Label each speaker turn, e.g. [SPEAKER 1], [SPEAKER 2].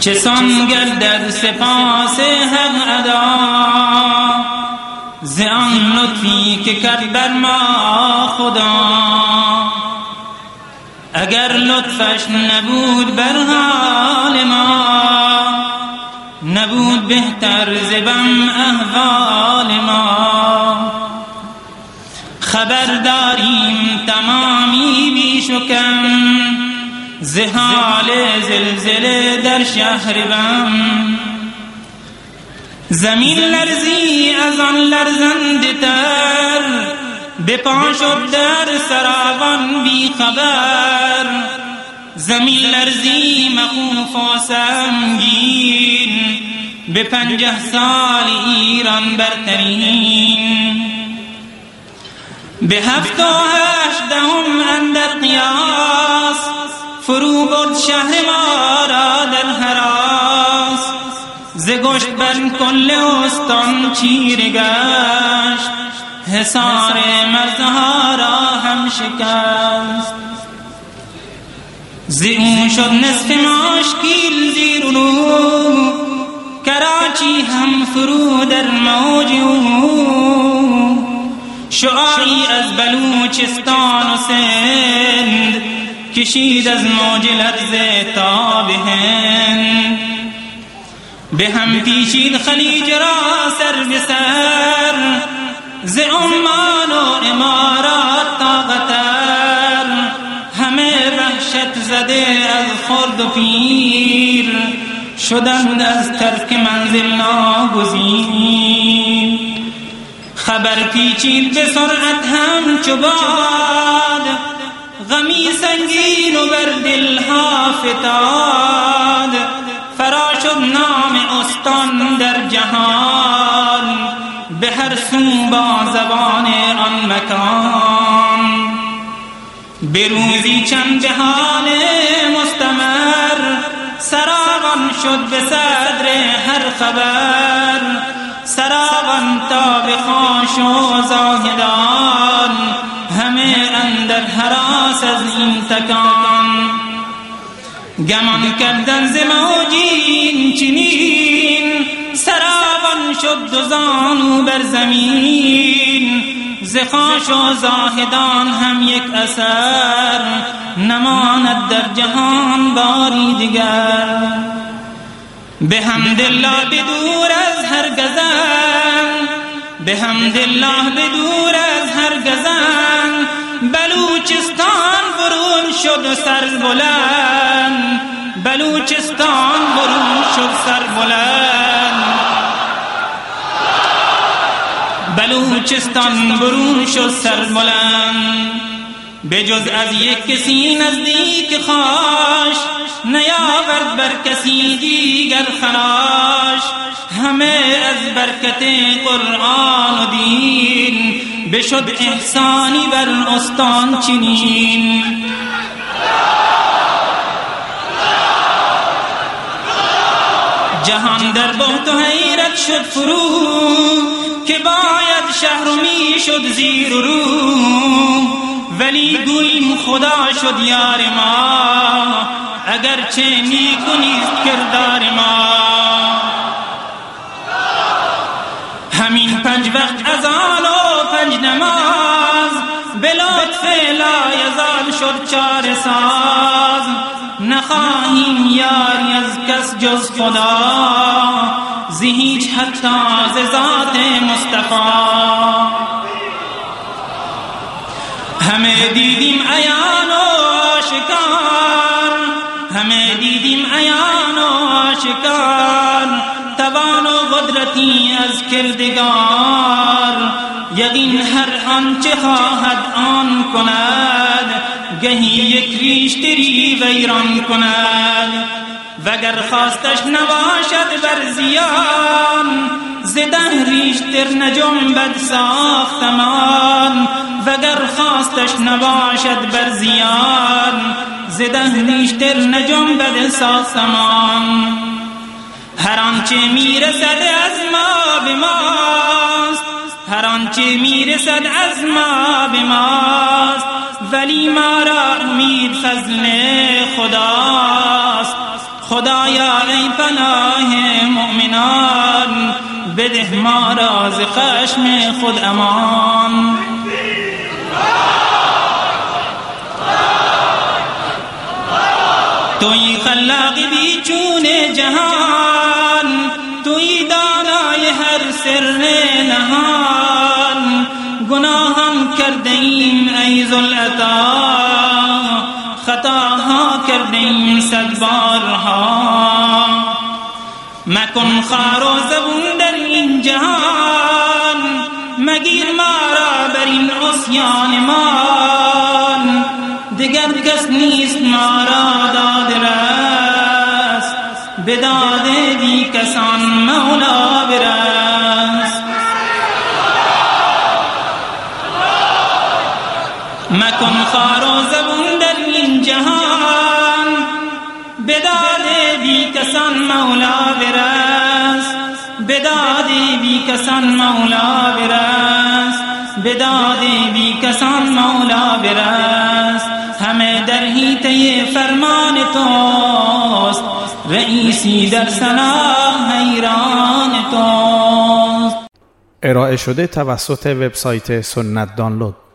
[SPEAKER 1] چه سان گردد سپاس حق ادا ز لطفی که کرد بر ما خدا. اگر لطفش نبود بر حال ما نبود بهتر زبم احوال ما. خبر داریم تمامی بیش و کم زحال زلزله در شهر بم. زمین لرزی از آن لرزنده تر به شد در سراوان بی خبر. زمین لرزی مخوف و سمگین به پنجه سال ایران برترین. به هفت و هشتهم اندر قیاس فرو برد شهر ما را در حراس. ز گشت بر کل استان چیر گشت. حسار مرزها را هم شکست. ز اون شد نصف ماشکیل زیر رو. کراچی هم فرو در موج شعاعی از بلوچستان و سند. کشید از موج لرز تا به هند. به هم پیچید خلیج را سر به سر. ز عمان و امارات تا قطر همه وحشت زده از خرد و پیر. شدند از ترک منزل ناگزیر. خبر پیچید به سرعت هم چوباد غمی سنگین و بر دلها فتاد فرا شد نام استان در جهان به هر سو با زبان آن مکان. به روزی چند جهان مستمر سراغان شد به صدر هر خبر. سراغان تا به خاش و زاهدان همه اندر حراس از این تکان. گمان کردن ز موجین چنین سرابان شد زانو بر زمین. ز خاش و زاهدان هم یک اثر نماند در جهان باری دیگر. به حمد الله بدور به حمد الله بدور از هر گزن بلوچستان برون شد سر بلند. بلوچستان برون شد سر بلند. بلوچستان برون شد سر بلند. به جز از یک کسی نزدیک خاش نیاورد بر کسی دیگر خراش. همه از برکت قرآن و دین بشد احسانی بر استان چنین. جهان در بهت و حیرت شد فرو که باید شهر می شد زیر رو. ولی گوییم خدا شد یار ما اگر چه نیست کردار ما. همین پنج وقت آن و پنج نماز به لطف لا یزال شد چار ساز. نخواهیم یاری از کس جز خدا زی هیچ حتی ز ذات مصطفی. همه دیدیم عیان و آشکار همه دیدیم عیان و آشکار توان و قدرتی از کردگار. یقین هر آنچه خواهد آن کند گهی یک ریشتری ویران کند. وگر خواستش نباشد بر زیان زده ریشتر نجنبد ساختمان. وگر خواستش نباشد بر زیان زده ریشتر نجنبد ساختمان. هر آنچه می‌رسد از ما به ماست هر آنچه می‌رسد از ما به ماست. ولی ما را امید فضل خداست. خدایا ای پناه مؤمنان بده ما را ز خشم خود امان. توی خلاق بی چون جهان توی دانای هر سر نهان گناهم کرده ایم ای زلعتا خطاها کرده ایم صد بارها مکن خار و زبون در این جهان مگیر ما را بر این عصیان مان دگر کس نیست ما را داد رست به داد بی کسان مولا برست مکن خار بی کسان مولا برست. به داد بی کسان مولا برست. به داد بی کسان مولا برست. همه در هیته فرمان توست. رئیسی در سنا حیران توست.
[SPEAKER 2] ارائه شده توسط وبسایت سنت دانلود.